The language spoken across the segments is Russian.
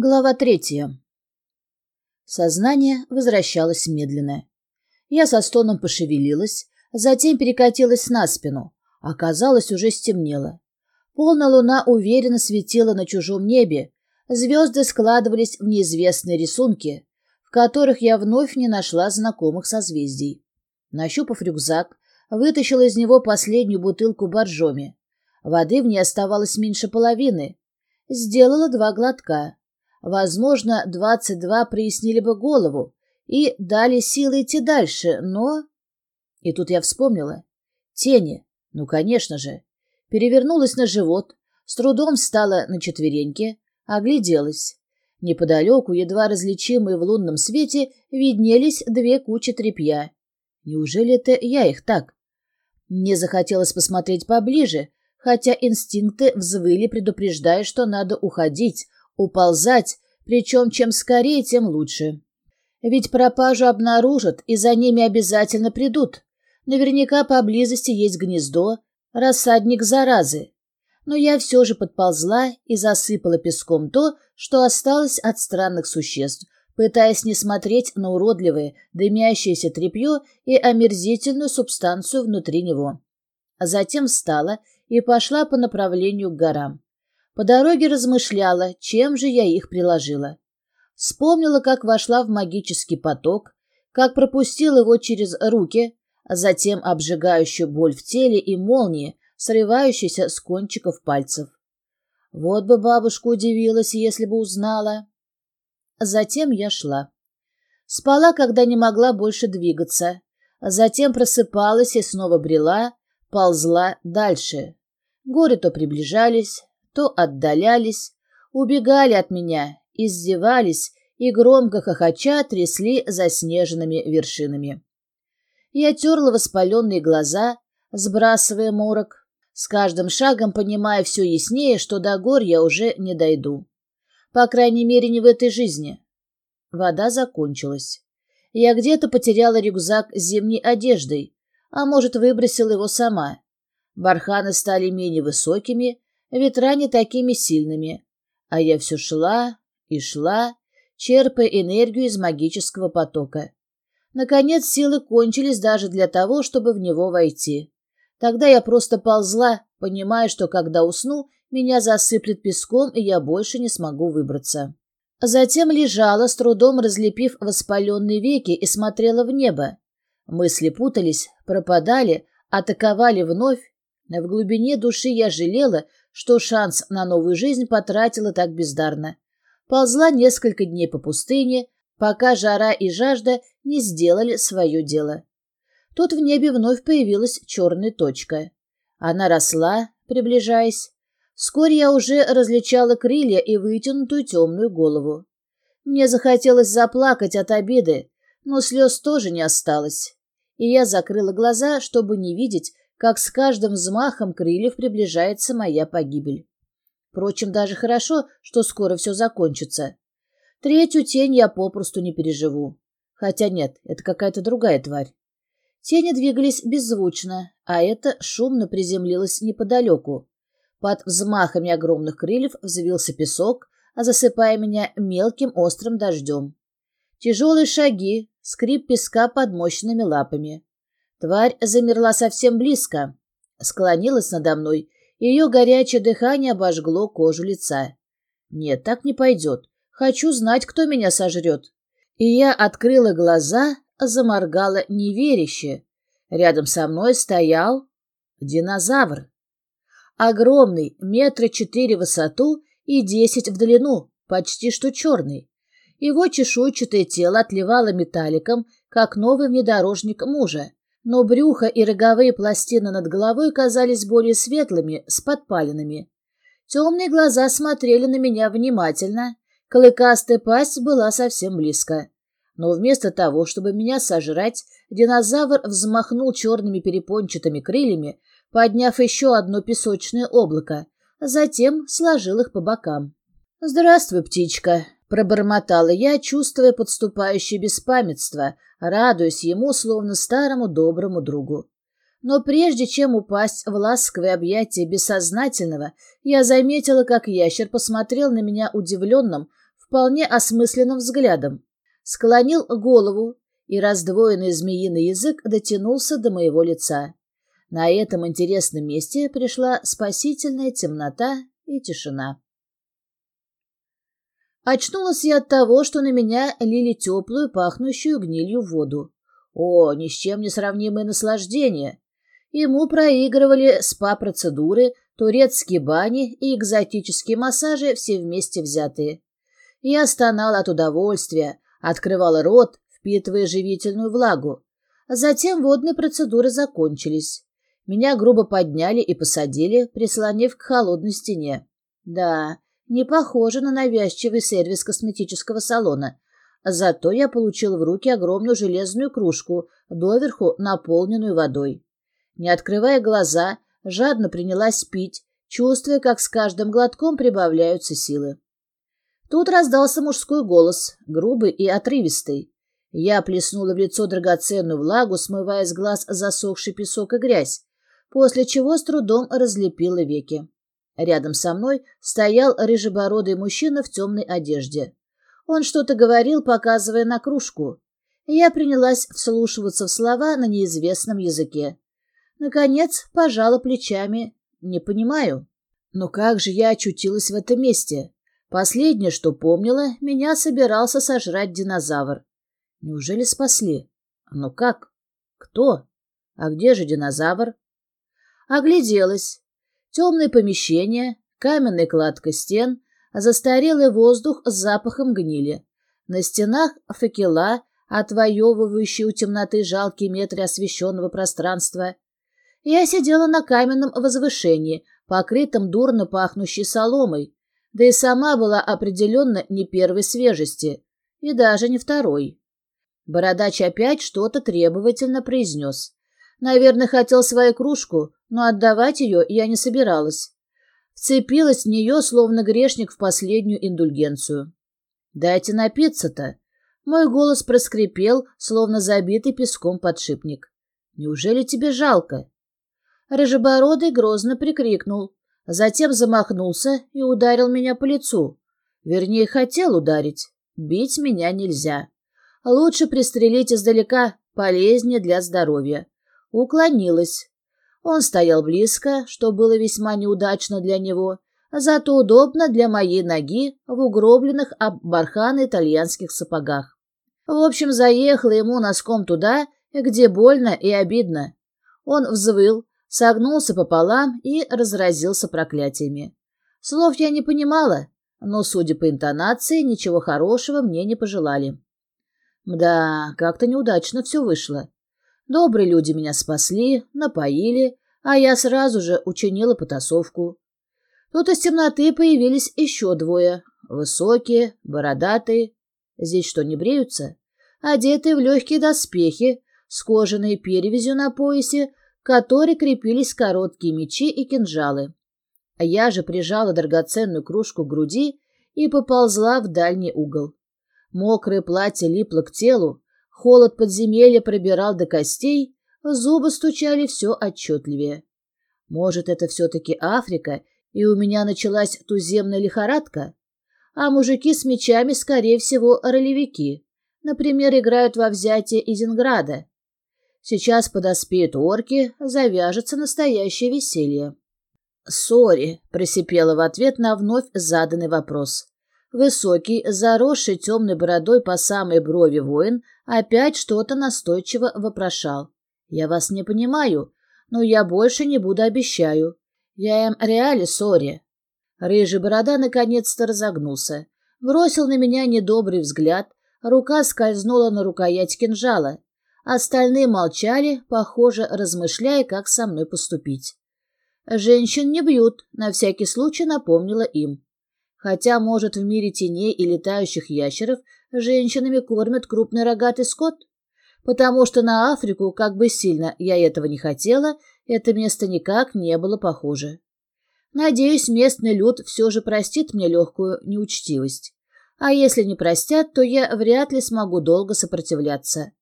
Глава третья. Сознание возвращалось медленно. Я со стоном пошевелилась, затем перекатилась на спину. Оказалось, уже стемнело. Полная луна уверенно светила на чужом небе, звезды складывались в неизвестные рисунки, в которых я вновь не нашла знакомых созвездий. Нащупав рюкзак, вытащила из него последнюю бутылку боржоми. Воды в ней оставалось меньше половины. Сделала два глотка. Возможно, двадцать два прояснили бы голову и дали силы идти дальше, но... И тут я вспомнила. Тени. Ну, конечно же. Перевернулась на живот, с трудом встала на четвереньки, огляделась. Неподалеку, едва различимые в лунном свете, виднелись две кучи тряпья. Неужели это я их так? Мне захотелось посмотреть поближе, хотя инстинкты взвыли, предупреждая, что надо уходить, Уползать, причем чем скорее, тем лучше. Ведь пропажу обнаружат и за ними обязательно придут. Наверняка поблизости есть гнездо, рассадник заразы. Но я все же подползла и засыпала песком то, что осталось от странных существ, пытаясь не смотреть на уродливое, дымящееся тряпье и омерзительную субстанцию внутри него. Затем встала и пошла по направлению к горам. По дороге размышляла, чем же я их приложила. Вспомнила, как вошла в магический поток, как пропустила его через руки, а затем обжигающую боль в теле и молнии, срывающиеся с кончиков пальцев. Вот бы бабушка удивилась, если бы узнала. Затем я шла. Спала, когда не могла больше двигаться. Затем просыпалась и снова брела, ползла дальше. Горы то приближались, то отдалялись, убегали от меня, издевались и громко хохоча трясли заснеженными вершинами. Я терла воспаленные глаза, сбрасывая морок, с каждым шагом понимая все яснее, что до гор я уже не дойду. По крайней мере, не в этой жизни. Вода закончилась. Я где-то потеряла рюкзак с зимней одеждой, а может, выбросила его сама. Барханы стали менее высокими, ветра не такими сильными, а я все шла и шла, черпая энергию из магического потока. Наконец силы кончились даже для того, чтобы в него войти. Тогда я просто ползла, понимая, что когда усну, меня засыплет песком, и я больше не смогу выбраться. Затем лежала, с трудом разлепив воспаленные веки, и смотрела в небо. Мысли путались, пропадали, атаковали вновь. В глубине души я жалела, что шанс на новую жизнь потратила так бездарно. Ползла несколько дней по пустыне, пока жара и жажда не сделали свое дело. Тут в небе вновь появилась черная точка. Она росла, приближаясь. Вскоре я уже различала крылья и вытянутую темную голову. Мне захотелось заплакать от обиды, но слез тоже не осталось. И я закрыла глаза, чтобы не видеть, как с каждым взмахом крыльев приближается моя погибель. Впрочем, даже хорошо, что скоро все закончится. Третью тень я попросту не переживу. Хотя нет, это какая-то другая тварь. Тени двигались беззвучно, а это шумно приземлилось неподалеку. Под взмахами огромных крыльев взвился песок, засыпая меня мелким острым дождем. Тяжелые шаги, скрип песка под мощными лапами. Тварь замерла совсем близко, склонилась надо мной, ее горячее дыхание обожгло кожу лица. Нет, так не пойдет. Хочу знать, кто меня сожрет. И я открыла глаза, заморгала неверяще. Рядом со мной стоял динозавр. Огромный, метра четыре в высоту и десять в длину, почти что черный. Его чешуйчатое тело отливало металликом, как новый внедорожник мужа но брюхо и роговые пластины над головой казались более светлыми, с подпалинами. Темные глаза смотрели на меня внимательно, клыкастая пасть была совсем близко. Но вместо того, чтобы меня сожрать, динозавр взмахнул черными перепончатыми крыльями, подняв еще одно песочное облако, затем сложил их по бокам. «Здравствуй, птичка!» Пробормотала я, чувствуя подступающее беспамятство, радуясь ему, словно старому доброму другу. Но прежде чем упасть в ласковое объятие бессознательного, я заметила, как ящер посмотрел на меня удивленным, вполне осмысленным взглядом, склонил голову, и раздвоенный змеиный язык дотянулся до моего лица. На этом интересном месте пришла спасительная темнота и тишина. Очнулась я от того, что на меня лили теплую, пахнущую гнилью воду. О, ни с чем не сравнимое наслаждение! Ему проигрывали спа-процедуры, турецкие бани и экзотические массажи все вместе взятые. Я стонала от удовольствия, открывала рот, впитывая живительную влагу. Затем водные процедуры закончились. Меня грубо подняли и посадили, прислонив к холодной стене. Да, не похоже на навязчивый сервис косметического салона. Зато я получил в руки огромную железную кружку, доверху наполненную водой. Не открывая глаза, жадно принялась пить, чувствуя, как с каждым глотком прибавляются силы. Тут раздался мужской голос, грубый и отрывистый. Я плеснула в лицо драгоценную влагу, смывая с глаз засохший песок и грязь после чего с трудом разлепила веки. Рядом со мной стоял рыжебородый мужчина в темной одежде. Он что-то говорил, показывая на кружку. Я принялась вслушиваться в слова на неизвестном языке. Наконец, пожала плечами. Не понимаю. Но как же я очутилась в этом месте? Последнее, что помнила, меня собирался сожрать динозавр. Неужели спасли? Ну как? Кто? А где же динозавр? Огляделась. Темное помещение, каменная кладка стен, застарелый воздух с запахом гнили. На стенах факела, отвоевывающие у темноты жалкие метры освещенного пространства. Я сидела на каменном возвышении, покрытом дурно пахнущей соломой, да и сама была определенно не первой свежести, и даже не второй. Бородач опять что-то требовательно произнес. Наверное, хотел свою кружку, но отдавать ее я не собиралась. Вцепилась в нее, словно грешник в последнюю индульгенцию. «Дайте напиться-то!» Мой голос проскрипел, словно забитый песком подшипник. «Неужели тебе жалко?» Рыжебородый грозно прикрикнул, затем замахнулся и ударил меня по лицу. Вернее, хотел ударить. Бить меня нельзя. Лучше пристрелить издалека, полезнее для здоровья. Уклонилась. Он стоял близко, что было весьма неудачно для него, зато удобно для моей ноги в угробленных об барханы итальянских сапогах. В общем, заехала ему носком туда, где больно и обидно. Он взвыл, согнулся пополам и разразился проклятиями. Слов я не понимала, но, судя по интонации, ничего хорошего мне не пожелали. Да, как-то неудачно все вышло. Добрые люди меня спасли, напоили, а я сразу же учинила потасовку. Тут из темноты появились еще двое. Высокие, бородатые. Здесь что, не бреются? Одетые в легкие доспехи, с кожаной перевязью на поясе, к которой крепились короткие мечи и кинжалы. Я же прижала драгоценную кружку к груди и поползла в дальний угол. Мокрое платье липло к телу, Холод подземелья пробирал до костей, зубы стучали все отчетливее. Может, это все-таки Африка, и у меня началась туземная лихорадка? А мужики с мечами, скорее всего, ролевики. Например, играют во взятие Изенграда. Сейчас подоспеют орки, завяжется настоящее веселье. «Сори», — просипела в ответ на вновь заданный вопрос. Высокий, заросший темной бородой по самой брови воин опять что-то настойчиво вопрошал. «Я вас не понимаю, но я больше не буду обещаю. Я им реали сори». Рыжий борода наконец-то разогнулся. Бросил на меня недобрый взгляд, рука скользнула на рукоять кинжала. Остальные молчали, похоже, размышляя, как со мной поступить. «Женщин не бьют», — на всякий случай напомнила им. Хотя, может, в мире теней и летающих ящеров женщинами кормят крупный рогатый скот? Потому что на Африку, как бы сильно я этого не хотела, это место никак не было похоже. Надеюсь, местный люд все же простит мне легкую неучтивость. А если не простят, то я вряд ли смогу долго сопротивляться.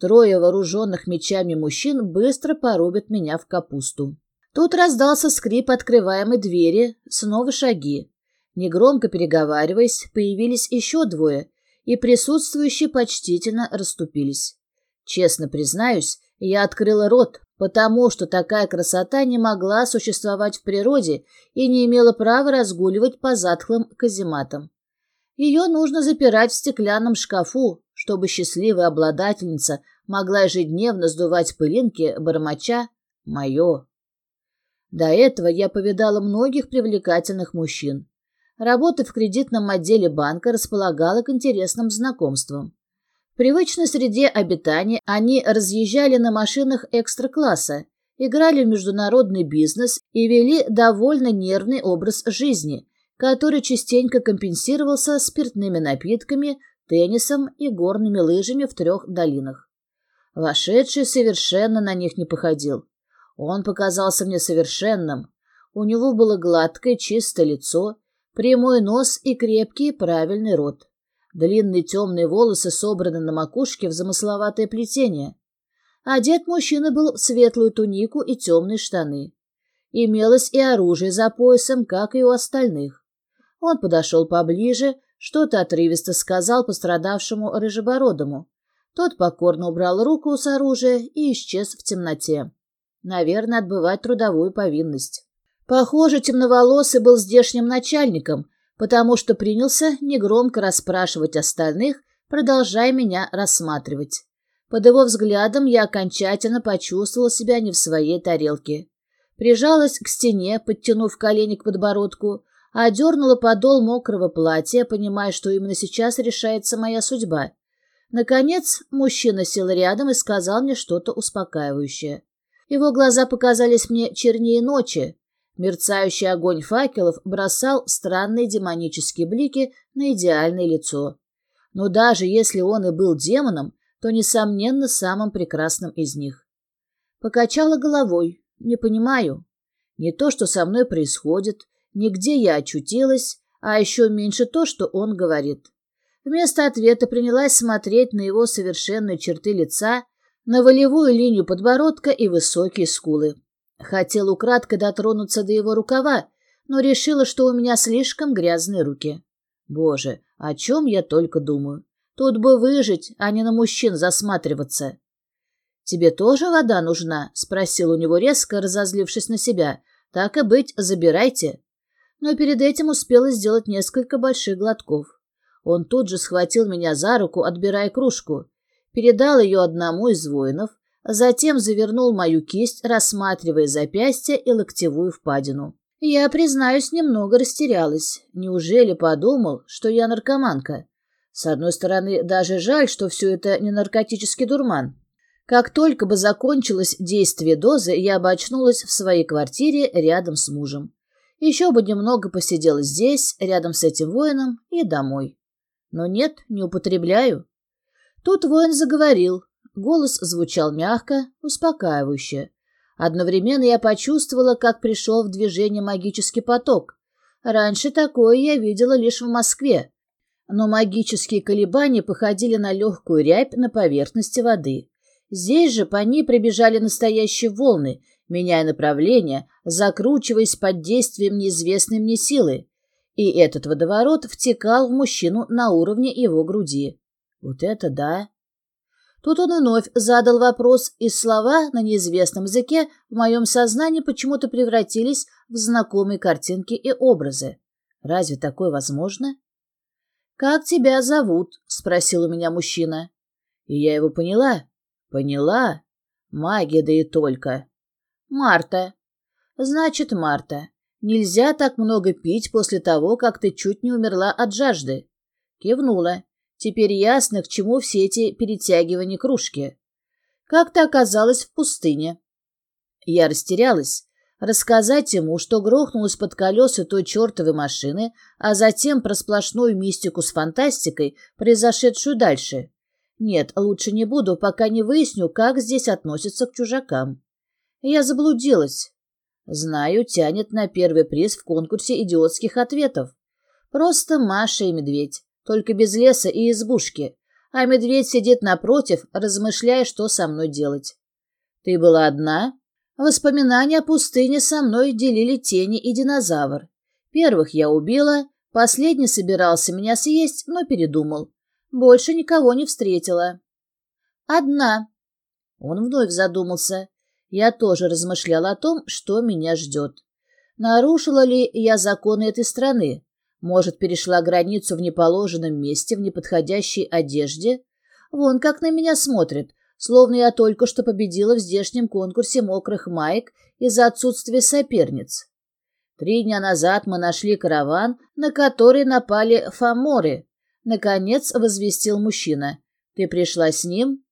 Трое вооруженных мечами мужчин быстро порубят меня в капусту. Тут раздался скрип открываемой двери, снова шаги. Негромко переговариваясь, появились еще двое, и присутствующие почтительно расступились. Честно признаюсь, я открыла рот, потому что такая красота не могла существовать в природе и не имела права разгуливать по затхлым казематам. Ее нужно запирать в стеклянном шкафу, чтобы счастливая обладательница могла ежедневно сдувать пылинки, бормоча «Мое». До этого я повидала многих привлекательных мужчин. Работа в кредитном отделе банка располагала к интересным знакомствам. В привычной среде обитания они разъезжали на машинах экстра-класса, играли в международный бизнес и вели довольно нервный образ жизни, который частенько компенсировался спиртными напитками, теннисом и горными лыжами в трех долинах. Вошедший совершенно на них не походил. Он показался мне совершенным. У него было гладкое, чистое лицо, Прямой нос и крепкий правильный рот. Длинные темные волосы собраны на макушке в замысловатое плетение. Одет мужчина был в светлую тунику и темные штаны. Имелось и оружие за поясом, как и у остальных. Он подошел поближе, что-то отрывисто сказал пострадавшему рыжебородому. Тот покорно убрал руку с оружия и исчез в темноте. Наверное, отбывать трудовую повинность. Похоже, темноволосый был здешним начальником, потому что принялся негромко расспрашивать остальных, продолжая меня рассматривать. Под его взглядом я окончательно почувствовала себя не в своей тарелке. Прижалась к стене, подтянув колени к подбородку, одернула подол мокрого платья, понимая, что именно сейчас решается моя судьба. Наконец, мужчина сел рядом и сказал мне что-то успокаивающее. Его глаза показались мне чернее ночи, Мерцающий огонь факелов бросал странные демонические блики на идеальное лицо. Но даже если он и был демоном, то, несомненно, самым прекрасным из них. Покачала головой. Не понимаю. Не то, что со мной происходит, не где я очутилась, а еще меньше то, что он говорит. Вместо ответа принялась смотреть на его совершенные черты лица, на волевую линию подбородка и высокие скулы. Хотел украдкой дотронуться до его рукава, но решила, что у меня слишком грязные руки. Боже, о чем я только думаю. Тут бы выжить, а не на мужчин засматриваться. «Тебе тоже вода нужна?» — спросил у него резко, разозлившись на себя. «Так и быть, забирайте». Но перед этим успела сделать несколько больших глотков. Он тут же схватил меня за руку, отбирая кружку. Передал ее одному из воинов, Затем завернул мою кисть, рассматривая запястье и локтевую впадину. Я, признаюсь, немного растерялась. Неужели подумал, что я наркоманка? С одной стороны, даже жаль, что все это не наркотический дурман. Как только бы закончилось действие дозы, я бы очнулась в своей квартире рядом с мужем. Еще бы немного посидела здесь, рядом с этим воином, и домой. Но нет, не употребляю. Тут воин заговорил, Голос звучал мягко, успокаивающе. Одновременно я почувствовала, как пришел в движение магический поток. Раньше такое я видела лишь в Москве, но магические колебания походили на легкую рябь на поверхности воды. Здесь же по ней прибежали настоящие волны, меняя направление, закручиваясь под действием неизвестной мне силы. И этот водоворот втекал в мужчину на уровне его груди. Вот это да! Тут он вновь задал вопрос, и слова на неизвестном языке в моем сознании почему-то превратились в знакомые картинки и образы. Разве такое возможно? «Как тебя зовут?» — спросил у меня мужчина. И я его поняла. Поняла. Магия, да и только. «Марта». «Значит, Марта, нельзя так много пить после того, как ты чуть не умерла от жажды». Кивнула. Теперь ясно, к чему все эти перетягивания кружки. Как то оказалось в пустыне. Я растерялась. Рассказать ему, что грохнулась под колеса той чертовой машины, а затем про сплошную мистику с фантастикой, произошедшую дальше. Нет, лучше не буду, пока не выясню, как здесь относятся к чужакам. Я заблудилась. Знаю, тянет на первый приз в конкурсе идиотских ответов. Просто Маша и Медведь только без леса и избушки, а медведь сидит напротив, размышляя, что со мной делать. Ты была одна? Воспоминания о пустыне со мной делили тени и динозавр. Первых я убила, Последний собирался меня съесть, но передумал. Больше никого не встретила. Одна. Он вновь задумался. Я тоже размышляла о том, что меня ждет. Нарушила ли я законы этой страны? Может, перешла границу в неположенном месте, в неподходящей одежде? Вон как на меня смотрит, словно я только что победила в здешнем конкурсе мокрых маек из-за отсутствия соперниц. Три дня назад мы нашли караван, на который напали фаморы. Наконец возвестил мужчина. Ты пришла с ним?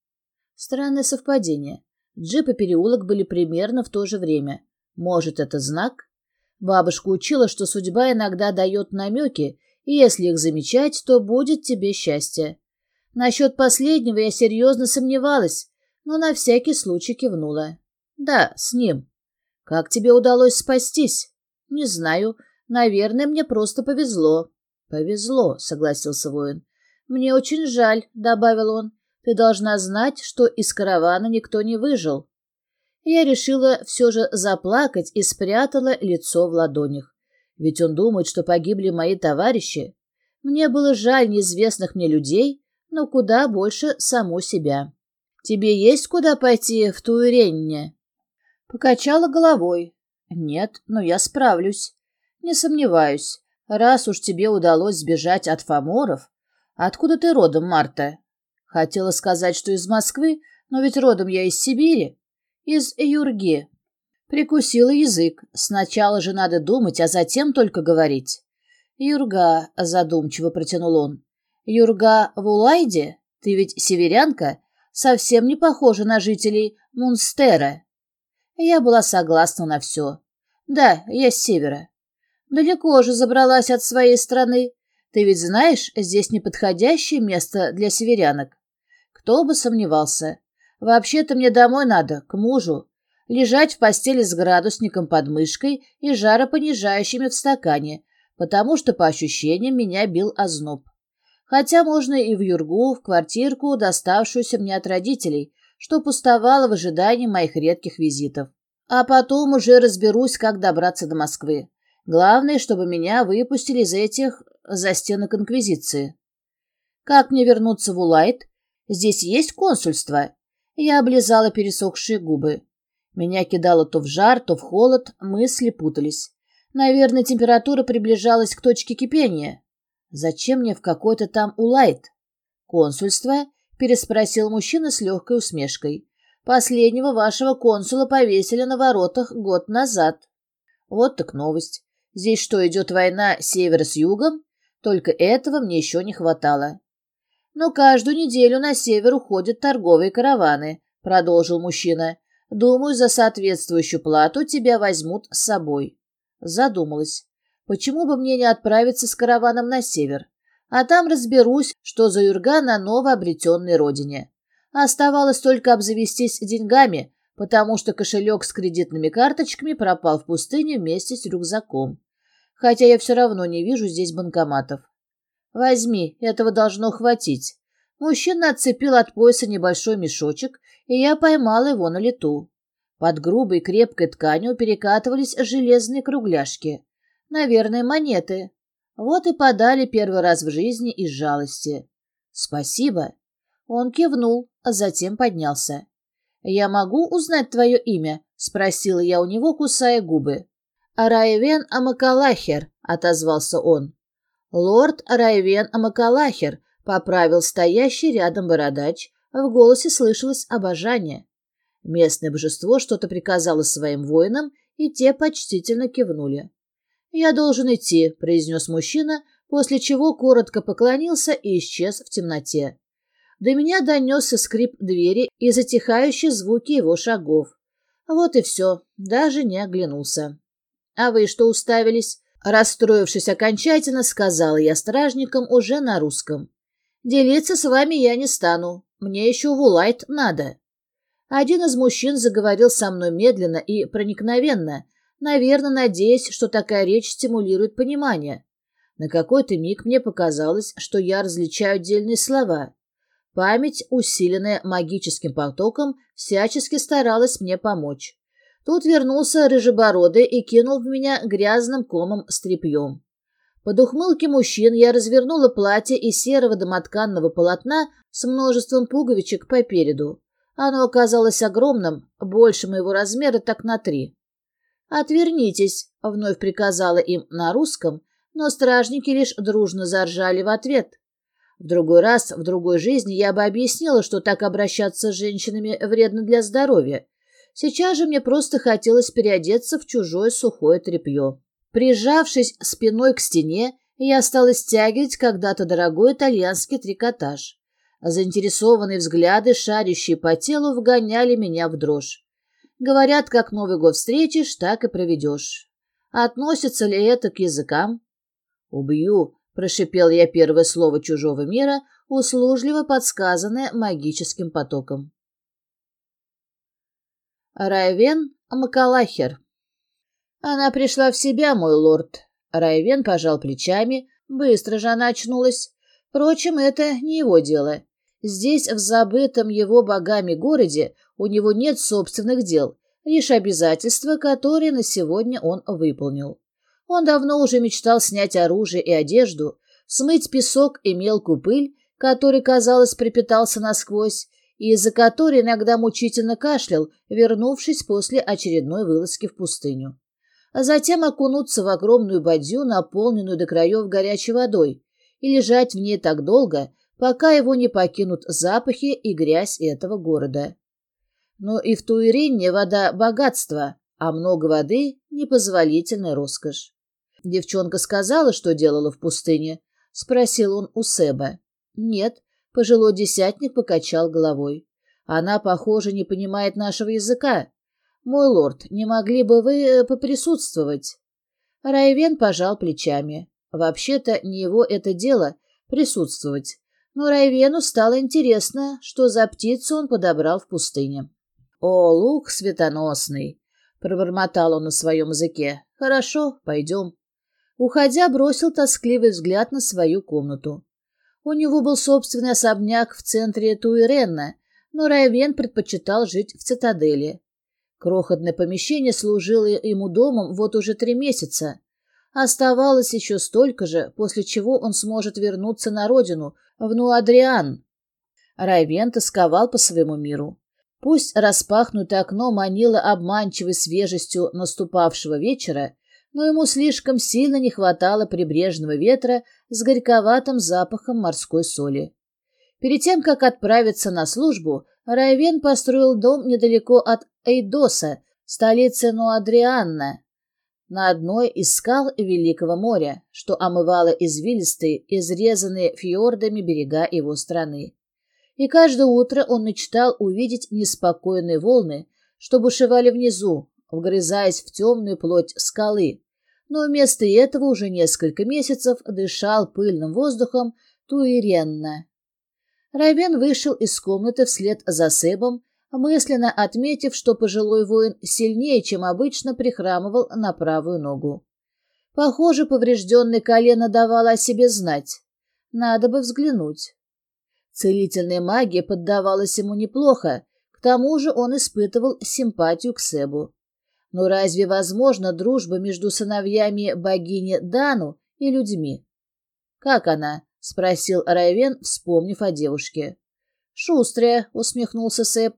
Странное совпадение. Джип и переулок были примерно в то же время. Может, это знак? Бабушка учила, что судьба иногда дает намеки, и если их замечать, то будет тебе счастье. Насчет последнего я серьезно сомневалась, но на всякий случай кивнула. Да, с ним. Как тебе удалось спастись? Не знаю. Наверное, мне просто повезло. Повезло, согласился воин. Мне очень жаль, добавил он. Ты должна знать, что из каравана никто не выжил. Я решила все же заплакать и спрятала лицо в ладонях. Ведь он думает, что погибли мои товарищи. Мне было жаль неизвестных мне людей, но куда больше саму себя. «Тебе есть куда пойти в Туиренне?» Покачала головой. «Нет, но я справлюсь. Не сомневаюсь. Раз уж тебе удалось сбежать от фаморов... Откуда ты родом, Марта?» Хотела сказать, что из Москвы, но ведь родом я из Сибири. Из Юрги. Прикусила язык. Сначала же надо думать, а затем только говорить. «Юрга», — задумчиво протянул он. «Юрга в Улайде? Ты ведь северянка? Совсем не похожа на жителей Мунстера». Я была согласна на все. «Да, я с севера». «Далеко же забралась от своей страны. Ты ведь знаешь, здесь неподходящее место для северянок». Кто бы сомневался. Вообще-то мне домой надо, к мужу. Лежать в постели с градусником под мышкой и жаропонижающими в стакане, потому что, по ощущениям, меня бил озноб. Хотя можно и в юргу, в квартирку, доставшуюся мне от родителей, что пустовало в ожидании моих редких визитов. А потом уже разберусь, как добраться до Москвы. Главное, чтобы меня выпустили из этих застенок Инквизиции. Как мне вернуться в Улайт? Здесь есть консульство?» Я облизала пересохшие губы. Меня кидало то в жар, то в холод, мысли путались. Наверное, температура приближалась к точке кипения. Зачем мне в какой-то там улайт? Консульство? Переспросил мужчина с легкой усмешкой. Последнего вашего консула повесили на воротах год назад. Вот так новость. Здесь что, идет война севера с югом? Только этого мне еще не хватало. «Но каждую неделю на север уходят торговые караваны», — продолжил мужчина. «Думаю, за соответствующую плату тебя возьмут с собой». Задумалась. Почему бы мне не отправиться с караваном на север? А там разберусь, что за юрга на новообретенной родине. Оставалось только обзавестись деньгами, потому что кошелек с кредитными карточками пропал в пустыне вместе с рюкзаком. Хотя я все равно не вижу здесь банкоматов. «Возьми, этого должно хватить». Мужчина отцепил от пояса небольшой мешочек, и я поймала его на лету. Под грубой крепкой тканью перекатывались железные кругляшки. Наверное, монеты. Вот и подали первый раз в жизни из жалости. «Спасибо». Он кивнул, а затем поднялся. «Я могу узнать твое имя?» — спросила я у него, кусая губы. «Райвен Амакалахер», — отозвался он. «Лорд Райвен Амакалахер», — поправил стоящий рядом бородач, в голосе слышалось обожание. Местное божество что-то приказало своим воинам, и те почтительно кивнули. «Я должен идти», — произнес мужчина, после чего коротко поклонился и исчез в темноте. До меня донесся скрип двери и затихающие звуки его шагов. Вот и все, даже не оглянулся. «А вы что уставились?» Расстроившись окончательно, сказала я стражникам уже на русском. «Делиться с вами я не стану. Мне еще в Улайт надо». Один из мужчин заговорил со мной медленно и проникновенно, наверное, надеясь, что такая речь стимулирует понимание. На какой-то миг мне показалось, что я различаю отдельные слова. Память, усиленная магическим потоком, всячески старалась мне помочь. Тут вернулся рыжебородый и кинул в меня грязным комом с тряпьем. Под ухмылки мужчин я развернула платье из серого домотканного полотна с множеством пуговичек по переду. Оно оказалось огромным, больше моего размера так на три. «Отвернитесь», — вновь приказала им на русском, но стражники лишь дружно заржали в ответ. В другой раз, в другой жизни я бы объяснила, что так обращаться с женщинами вредно для здоровья. Сейчас же мне просто хотелось переодеться в чужое сухое тряпье. Прижавшись спиной к стене, я стала стягивать когда-то дорогой итальянский трикотаж. Заинтересованные взгляды, шарящие по телу, вгоняли меня в дрожь. Говорят, как Новый год встретишь, так и проведешь. Относится ли это к языкам? «Убью», — прошипел я первое слово чужого мира, услужливо подсказанное магическим потоком. Райвен Макалахер она пришла в себя, мой лорд. Райвен пожал плечами, быстро же она очнулась. Впрочем, это не его дело. Здесь, в забытом его богами городе, у него нет собственных дел, лишь обязательства, которые на сегодня он выполнил. Он давно уже мечтал снять оружие и одежду, смыть песок и мелкую пыль, который, казалось, припитался насквозь, из-за которой иногда мучительно кашлял, вернувшись после очередной вылазки в пустыню а затем окунуться в огромную бадью, наполненную до краев горячей водой, и лежать в ней так долго, пока его не покинут запахи и грязь этого города. Но и в Туирине вода — богатство, а много воды — непозволительная роскошь. Девчонка сказала, что делала в пустыне. Спросил он у Себа. Нет, пожилой десятник покачал головой. Она, похоже, не понимает нашего языка. «Мой лорд, не могли бы вы э, поприсутствовать?» Райвен пожал плечами. Вообще-то не его это дело — присутствовать. Но Райвену стало интересно, что за птицу он подобрал в пустыне. «О, лук светоносный!» — пробормотал он на своем языке. «Хорошо, пойдем». Уходя, бросил тоскливый взгляд на свою комнату. У него был собственный особняк в центре Туиренна, но Райвен предпочитал жить в цитадели. Крохотное помещение служило ему домом вот уже три месяца. Оставалось еще столько же, после чего он сможет вернуться на родину, в Нуадриан. Райвен тосковал по своему миру. Пусть распахнутое окно манило обманчивой свежестью наступавшего вечера, но ему слишком сильно не хватало прибрежного ветра с горьковатым запахом морской соли. Перед тем, как отправиться на службу, Райвен построил дом недалеко от Эйдоса, столицы Нуадрианна, на одной из скал Великого моря, что омывало извилистые, изрезанные фьордами берега его страны. И каждое утро он мечтал увидеть неспокойные волны, что бушевали внизу, вгрызаясь в темную плоть скалы, но вместо этого уже несколько месяцев дышал пыльным воздухом Туиренна. Райвен вышел из комнаты вслед за Себом, мысленно отметив, что пожилой воин сильнее, чем обычно, прихрамывал на правую ногу. Похоже, поврежденное колено давало о себе знать. Надо бы взглянуть. Целительная магия поддавалась ему неплохо, к тому же он испытывал симпатию к Себу. Но разве возможна дружба между сыновьями богини Дану и людьми? Как она? — спросил Райвен, вспомнив о девушке. «Шустрая», — усмехнулся Сэп.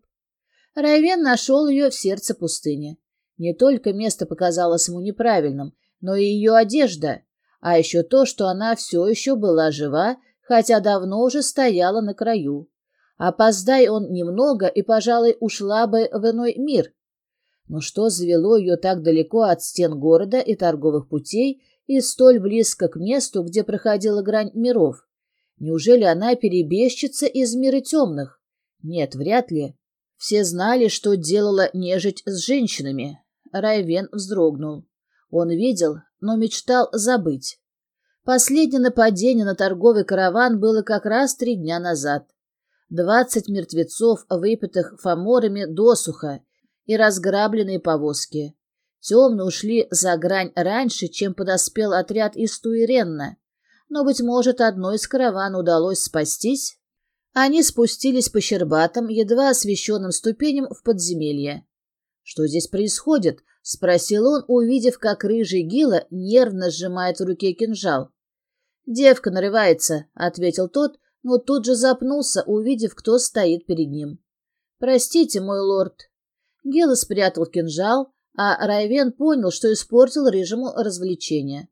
Райвен нашел ее в сердце пустыни. Не только место показалось ему неправильным, но и ее одежда, а еще то, что она все еще была жива, хотя давно уже стояла на краю. Опоздай он немного и, пожалуй, ушла бы в иной мир. Но что завело ее так далеко от стен города и торговых путей и столь близко к месту, где проходила грань миров. Неужели она перебежчица из мира темных? Нет, вряд ли. Все знали, что делала нежить с женщинами. Райвен вздрогнул. Он видел, но мечтал забыть. Последнее нападение на торговый караван было как раз три дня назад. Двадцать мертвецов, выпитых фаморами досуха, и разграбленные повозки. Темно ушли за грань раньше, чем подоспел отряд из Туиренна. Но, быть может, одной из караван удалось спастись? Они спустились по щербатым, едва освещенным ступеням в подземелье. «Что здесь происходит?» — спросил он, увидев, как рыжий Гила нервно сжимает в руке кинжал. «Девка нарывается», — ответил тот, но тут же запнулся, увидев, кто стоит перед ним. «Простите, мой лорд». Гела спрятал кинжал, а Райвен понял, что испортил рыжему развлечение.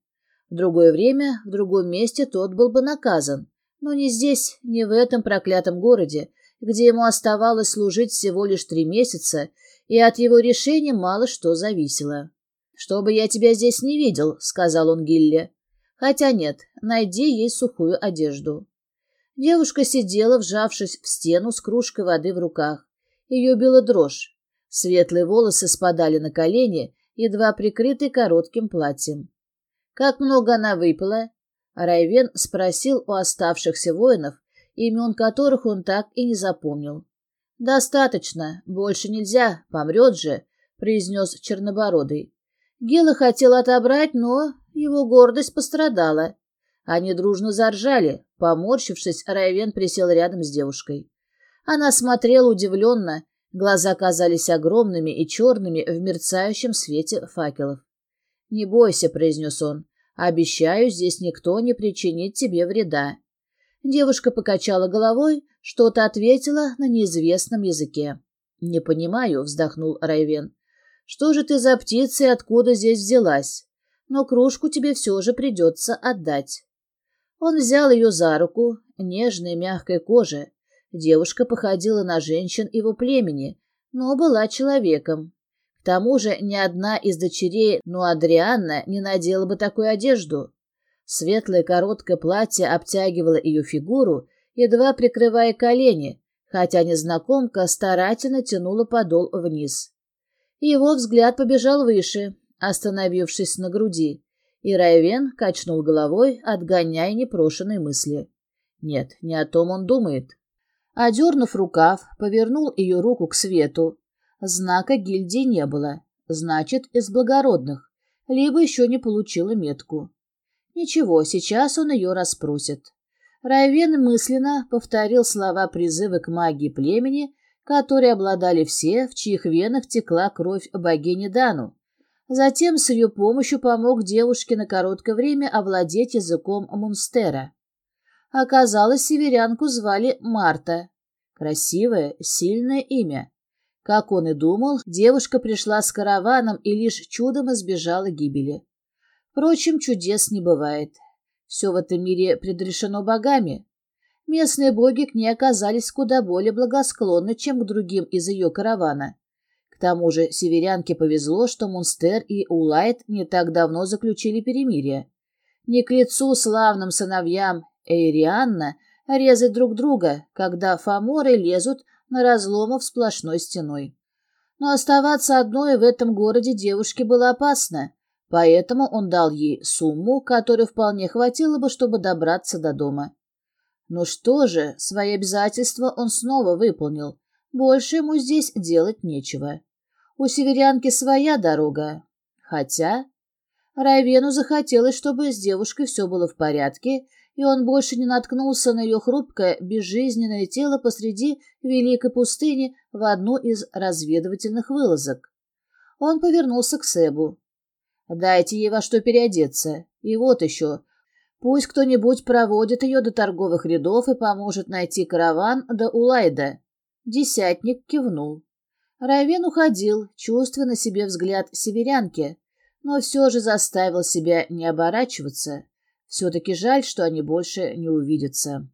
В другое время, в другом месте тот был бы наказан, но не здесь, не в этом проклятом городе, где ему оставалось служить всего лишь три месяца, и от его решения мало что зависело. «Чтобы я тебя здесь не видел», — сказал он Гилле. «Хотя нет, найди ей сухую одежду». Девушка сидела, вжавшись в стену с кружкой воды в руках. Ее била дрожь. Светлые волосы спадали на колени, едва прикрытые коротким платьем. Как много она выпила? Райвен спросил у оставшихся воинов, имен которых он так и не запомнил. «Достаточно, больше нельзя, помрет же», — произнес Чернобородый. Гела хотел отобрать, но его гордость пострадала. Они дружно заржали. Поморщившись, Райвен присел рядом с девушкой. Она смотрела удивленно, глаза казались огромными и черными в мерцающем свете факелов. «Не бойся», — произнес он, — «обещаю, здесь никто не причинит тебе вреда». Девушка покачала головой, что-то ответила на неизвестном языке. «Не понимаю», — вздохнул Райвен. «Что же ты за птица и откуда здесь взялась? Но кружку тебе все же придется отдать». Он взял ее за руку, нежной мягкой кожи. Девушка походила на женщин его племени, но была человеком. К тому же ни одна из дочерей Нуадрианна не надела бы такую одежду. Светлое короткое платье обтягивало ее фигуру, едва прикрывая колени, хотя незнакомка старательно тянула подол вниз. Его взгляд побежал выше, остановившись на груди, и Райвен качнул головой, отгоняя непрошенные мысли. Нет, не о том он думает. Одернув рукав, повернул ее руку к свету. Знака гильдии не было, значит, из благородных, либо еще не получила метку. Ничего, сейчас он ее расспросит. Райвен мысленно повторил слова призыва к магии племени, которые обладали все, в чьих венах текла кровь богини Дану. Затем с ее помощью помог девушке на короткое время овладеть языком Мунстера. Оказалось, северянку звали Марта. Красивое, сильное имя. Как он и думал, девушка пришла с караваном и лишь чудом избежала гибели. Впрочем, чудес не бывает. Все в этом мире предрешено богами. Местные боги к ней оказались куда более благосклонны, чем к другим из ее каравана. К тому же северянке повезло, что Мунстер и Улайт не так давно заключили перемирие. Не к лицу славным сыновьям Эйрианна резать друг друга, когда фаморы лезут на разломов сплошной стеной. Но оставаться одной в этом городе девушке было опасно, поэтому он дал ей сумму, которой вполне хватило бы, чтобы добраться до дома. Ну что же, свои обязательства он снова выполнил. Больше ему здесь делать нечего. У северянки своя дорога. Хотя... Райвену захотелось, чтобы с девушкой все было в порядке, и он больше не наткнулся на ее хрупкое, безжизненное тело посреди великой пустыни в одну из разведывательных вылазок. Он повернулся к Себу. «Дайте ей во что переодеться. И вот еще. Пусть кто-нибудь проводит ее до торговых рядов и поможет найти караван до Улайда». Десятник кивнул. Райвен уходил, чувствуя на себе взгляд северянки, но все же заставил себя не оборачиваться. Все-таки жаль, что они больше не увидятся.